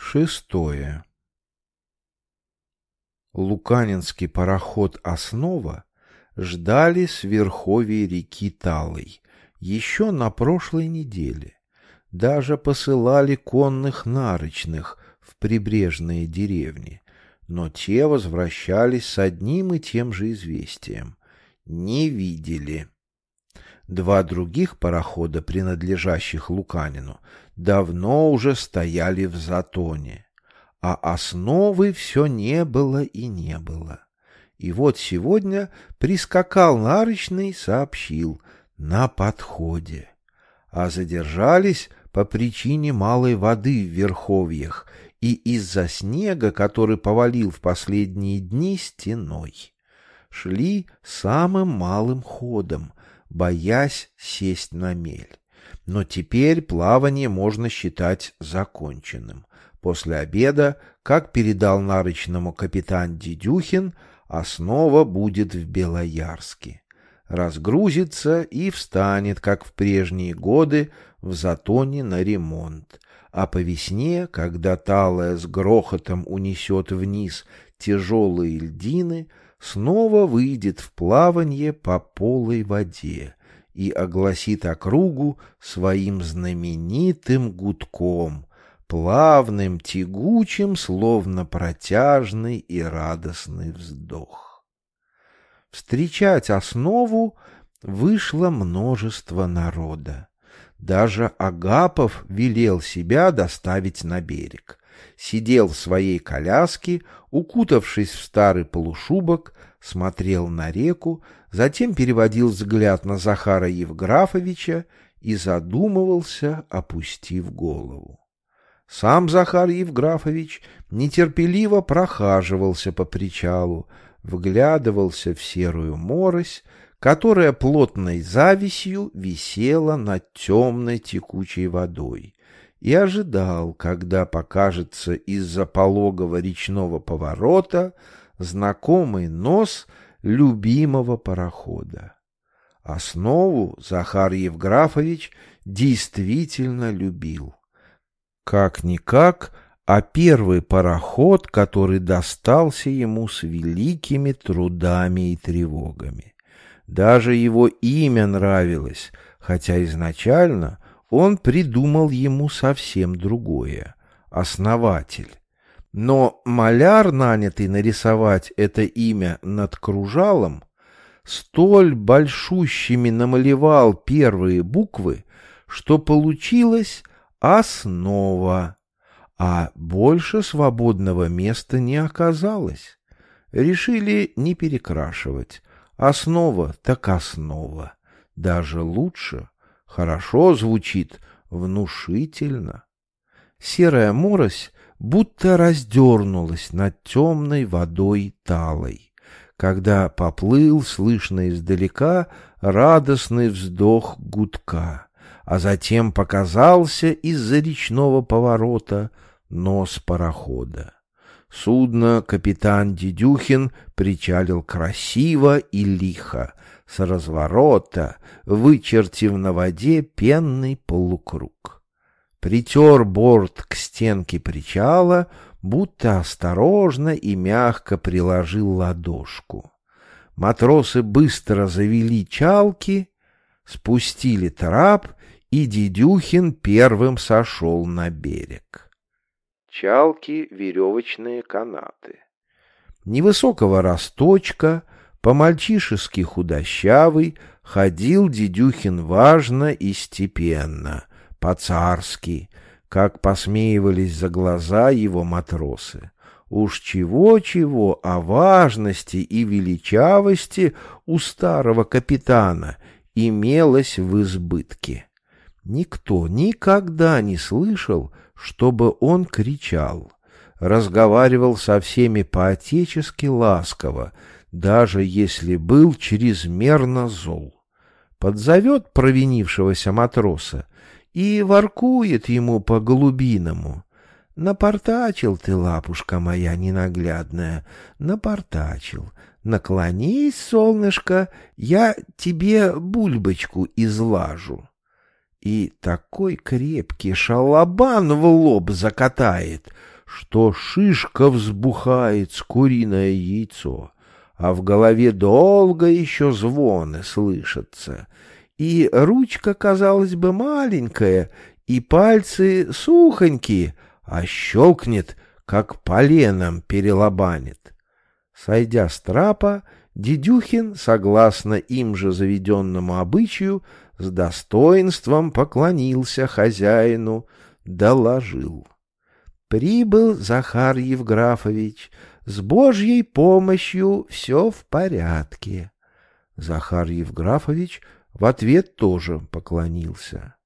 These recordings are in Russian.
Шестое. Луканинский пароход «Основа» ждали с верховья реки Талой еще на прошлой неделе. Даже посылали конных нарочных в прибрежные деревни, но те возвращались с одним и тем же известием. Не видели. Два других парохода, принадлежащих Луканину, давно уже стояли в затоне, а основы все не было и не было. И вот сегодня прискакал нарочный, сообщил «на подходе», а задержались по причине малой воды в верховьях и из-за снега, который повалил в последние дни стеной. Шли самым малым ходом, боясь сесть на мель. Но теперь плавание можно считать законченным. После обеда, как передал нарочному капитан Дедюхин, основа будет в Белоярске. Разгрузится и встанет, как в прежние годы, в затоне на ремонт. А по весне, когда талая с грохотом унесет вниз тяжелые льдины, снова выйдет в плаванье по полой воде и огласит округу своим знаменитым гудком, плавным, тягучим, словно протяжный и радостный вздох. Встречать основу вышло множество народа. Даже Агапов велел себя доставить на берег сидел в своей коляске, укутавшись в старый полушубок, смотрел на реку, затем переводил взгляд на Захара Евграфовича и задумывался, опустив голову. Сам Захар Евграфович нетерпеливо прохаживался по причалу, вглядывался в серую морось, которая плотной зависью висела над темной текучей водой, и ожидал, когда покажется из-за пологого речного поворота знакомый нос любимого парохода. Основу Захар Евграфович действительно любил. Как-никак, а первый пароход, который достался ему с великими трудами и тревогами. Даже его имя нравилось, хотя изначально он придумал ему совсем другое — основатель. Но маляр, нанятый нарисовать это имя над кружалом, столь большущими намалевал первые буквы, что получилась основа, а больше свободного места не оказалось. Решили не перекрашивать. Основа так основа. Даже лучше — Хорошо звучит, внушительно. Серая морось будто раздернулась над темной водой талой, когда поплыл, слышно издалека, радостный вздох гудка, а затем показался из-за речного поворота нос парохода. Судно капитан Дедюхин причалил красиво и лихо, с разворота, вычертив на воде пенный полукруг. Притер борт к стенке причала, будто осторожно и мягко приложил ладошку. Матросы быстро завели чалки, спустили трап, и Дедюхин первым сошел на берег. Чалки — веревочные канаты. Невысокого росточка — по-мальчишески худощавый, ходил Дедюхин важно и степенно, по-царски, как посмеивались за глаза его матросы. Уж чего-чего о важности и величавости у старого капитана имелось в избытке. Никто никогда не слышал, чтобы он кричал. Разговаривал со всеми по-отечески ласково, даже если был чрезмерно зол. Подзовет провинившегося матроса и воркует ему по-голубиному. Напортачил ты, лапушка моя ненаглядная, напортачил. Наклонись, солнышко, я тебе бульбочку излажу. И такой крепкий шалабан в лоб закатает — что шишка взбухает с куриное яйцо, а в голове долго еще звоны слышатся, и ручка, казалось бы, маленькая, и пальцы сухонькие, а щелкнет, как поленом перелобанит. Сойдя с трапа, Дедюхин, согласно им же заведенному обычаю, с достоинством поклонился хозяину, доложил. Прибыл Захар Евграфович, с Божьей помощью все в порядке. Захар Евграфович в ответ тоже поклонился.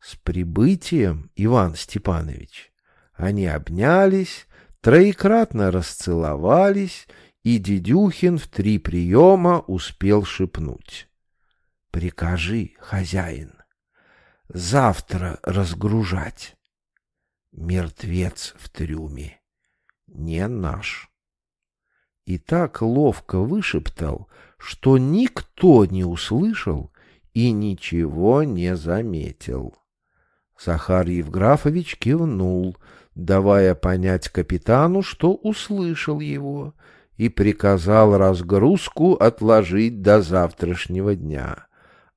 С прибытием, Иван Степанович. Они обнялись, троекратно расцеловались, и Дедюхин в три приема успел шепнуть. — Прикажи, хозяин, завтра разгружать. Мертвец в трюме. Не наш. И так ловко вышептал, что никто не услышал и ничего не заметил. Захар Евграфович кивнул, давая понять капитану, что услышал его, и приказал разгрузку отложить до завтрашнего дня,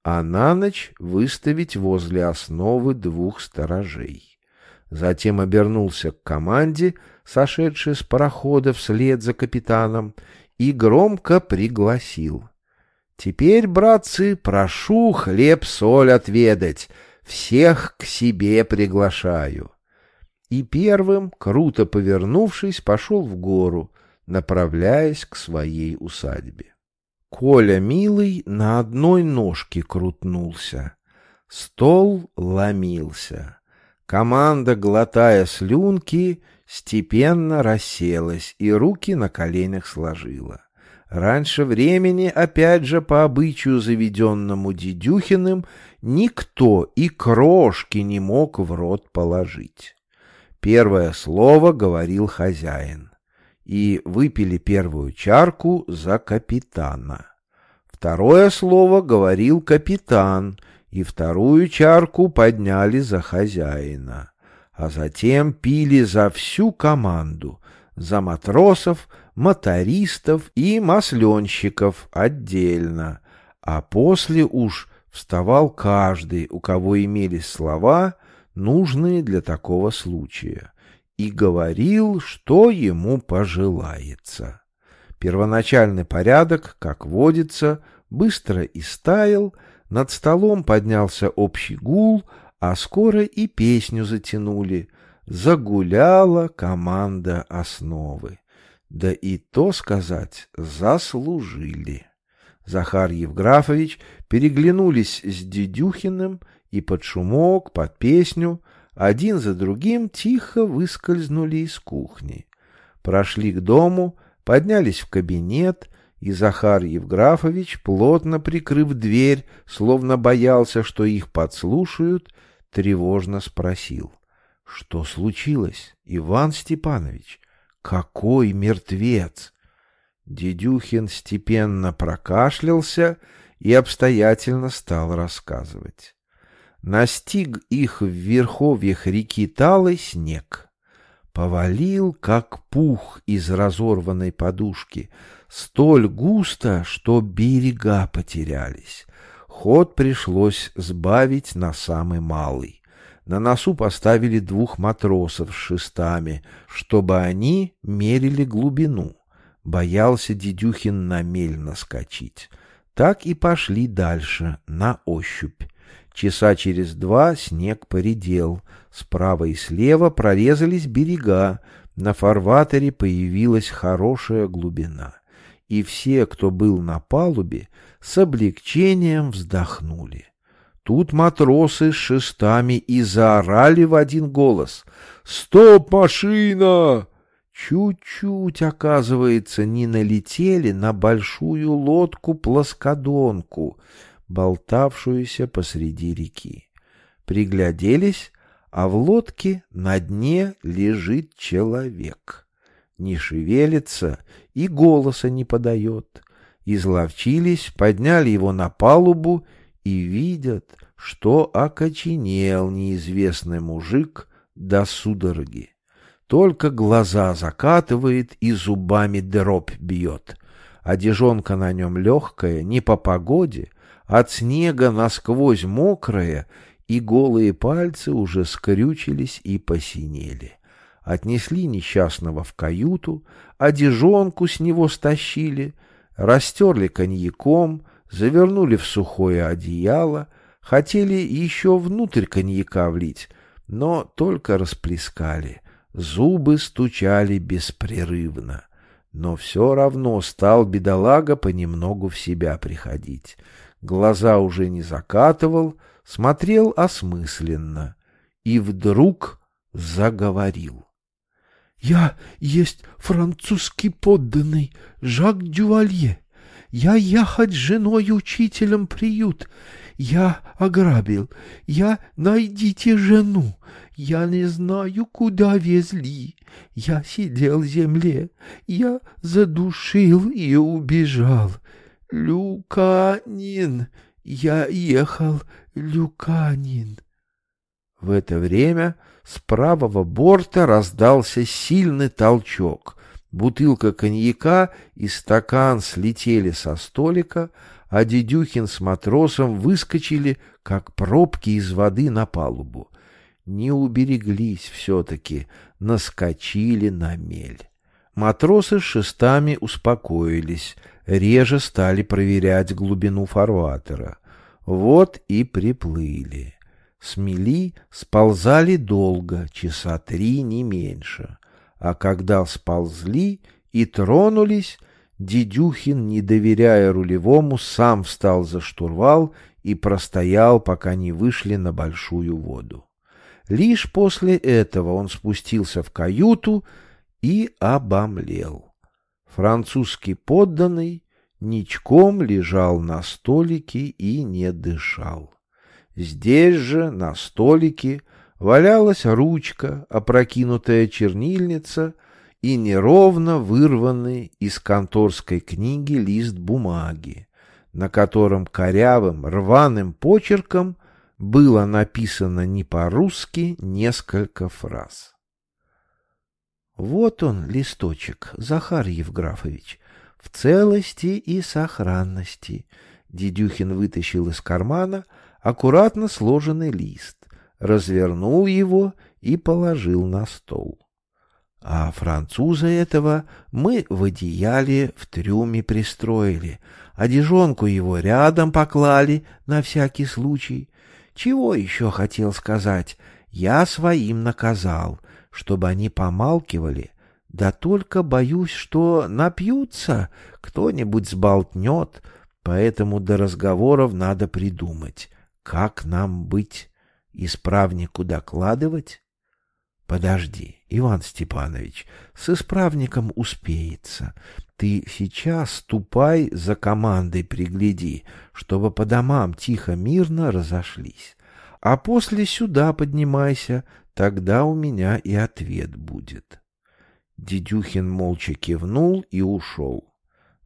а на ночь выставить возле основы двух сторожей. Затем обернулся к команде, сошедшей с парохода вслед за капитаном, и громко пригласил. «Теперь, братцы, прошу хлеб-соль отведать, всех к себе приглашаю». И первым, круто повернувшись, пошел в гору, направляясь к своей усадьбе. Коля, милый, на одной ножке крутнулся. Стол ломился. Команда, глотая слюнки, степенно расселась и руки на коленях сложила. Раньше времени, опять же, по обычаю заведенному Дедюхиным, никто и крошки не мог в рот положить. Первое слово говорил хозяин. И выпили первую чарку за капитана. Второе слово говорил капитан, и вторую чарку подняли за хозяина. А затем пили за всю команду, за матросов, мотористов и масленщиков отдельно, а после уж вставал каждый, у кого имелись слова, нужные для такого случая, и говорил, что ему пожелается. Первоначальный порядок, как водится, быстро истаял, над столом поднялся общий гул, а скоро и песню затянули. Загуляла команда основы. Да и то сказать, заслужили. Захар Евграфович переглянулись с Дедюхиным и под шумок, под песню, один за другим тихо выскользнули из кухни. Прошли к дому, поднялись в кабинет, и Захар Евграфович, плотно прикрыв дверь, словно боялся, что их подслушают, тревожно спросил. — Что случилось, Иван Степанович? Какой мертвец! Дедюхин степенно прокашлялся и обстоятельно стал рассказывать. Настиг их в верховьях реки Талой снег. Повалил, как пух из разорванной подушки, столь густо, что берега потерялись. Ход пришлось сбавить на самый малый. На носу поставили двух матросов с шестами, чтобы они мерили глубину. Боялся Дедюхин на мель наскочить. Так и пошли дальше, на ощупь. Часа через два снег поредел. Справа и слева прорезались берега. На фарватере появилась хорошая глубина и все, кто был на палубе, с облегчением вздохнули. Тут матросы с шестами и заорали в один голос «Стоп, машина!» Чуть-чуть, оказывается, не налетели на большую лодку-плоскодонку, болтавшуюся посреди реки. Пригляделись, а в лодке на дне лежит человек не шевелится и голоса не подает. Изловчились, подняли его на палубу и видят, что окоченел неизвестный мужик до судороги. только глаза закатывает и зубами дробь бьет. Одежонка на нем легкая, не по погоде, от снега насквозь мокрая, и голые пальцы уже скрючились и посинели. Отнесли несчастного в каюту, одежонку с него стащили, растерли коньяком, завернули в сухое одеяло, хотели еще внутрь коньяка влить, но только расплескали. Зубы стучали беспрерывно. Но все равно стал бедолага понемногу в себя приходить. Глаза уже не закатывал, смотрел осмысленно. И вдруг заговорил. «Я есть французский подданный Жак Дювалье. Я ехать женой учителем приют. Я ограбил. Я найдите жену. Я не знаю, куда везли. Я сидел в земле. Я задушил и убежал. Люканин. Я ехал Люканин. В это время с правого борта раздался сильный толчок. Бутылка коньяка и стакан слетели со столика, а Дедюхин с матросом выскочили, как пробки из воды на палубу. Не убереглись все-таки, наскочили на мель. Матросы шестами успокоились, реже стали проверять глубину фарватера. Вот и приплыли. Смели, сползали долго, часа три, не меньше. А когда сползли и тронулись, Дедюхин, не доверяя рулевому, сам встал за штурвал и простоял, пока не вышли на большую воду. Лишь после этого он спустился в каюту и обомлел. Французский подданный ничком лежал на столике и не дышал. Здесь же, на столике, валялась ручка, опрокинутая чернильница и неровно вырванный из конторской книги лист бумаги, на котором корявым рваным почерком было написано не по-русски несколько фраз. Вот он, листочек, Захар Евграфович, в целости и сохранности. Дедюхин вытащил из кармана аккуратно сложенный лист, развернул его и положил на стол. А француза этого мы в одеяле в трюме пристроили, одежонку его рядом поклали на всякий случай. Чего еще хотел сказать? Я своим наказал, чтобы они помалкивали, да только боюсь, что напьются, кто-нибудь сболтнет, поэтому до разговоров надо придумать, как нам быть, исправнику докладывать? Подожди, Иван Степанович, с исправником успеется. Ты сейчас ступай за командой пригляди, чтобы по домам тихо-мирно разошлись. А после сюда поднимайся, Тогда у меня и ответ будет. Дедюхин молча кивнул и ушел.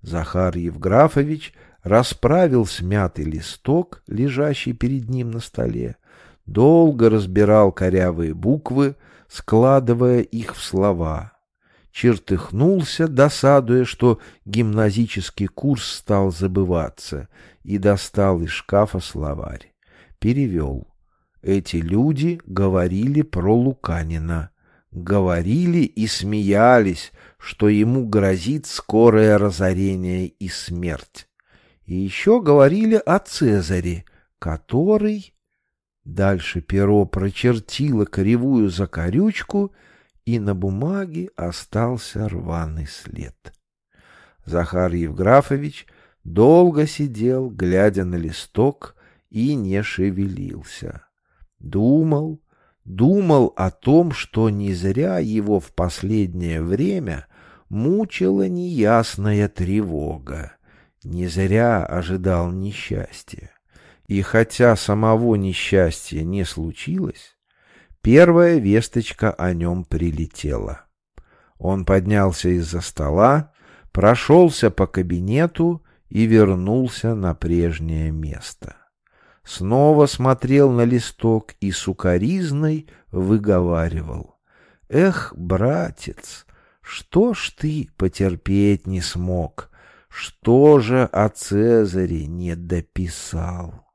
Захар Евграфович расправил смятый листок, лежащий перед ним на столе, долго разбирал корявые буквы, складывая их в слова. Чертыхнулся, досадуя, что гимназический курс стал забываться, и достал из шкафа словарь. Перевел. Эти люди говорили про Луканина. Говорили и смеялись, что ему грозит скорое разорение и смерть. И еще говорили о Цезаре, который... Дальше перо прочертило кривую закорючку, и на бумаге остался рваный след. Захар Евграфович долго сидел, глядя на листок, и не шевелился. Думал, думал о том, что не зря его в последнее время мучила неясная тревога, не зря ожидал несчастья. И хотя самого несчастья не случилось, первая весточка о нем прилетела. Он поднялся из-за стола, прошелся по кабинету и вернулся на прежнее место снова смотрел на листок и сукоризной выговаривал. Эх, братец, что ж ты потерпеть не смог? Что же о Цезаре не дописал?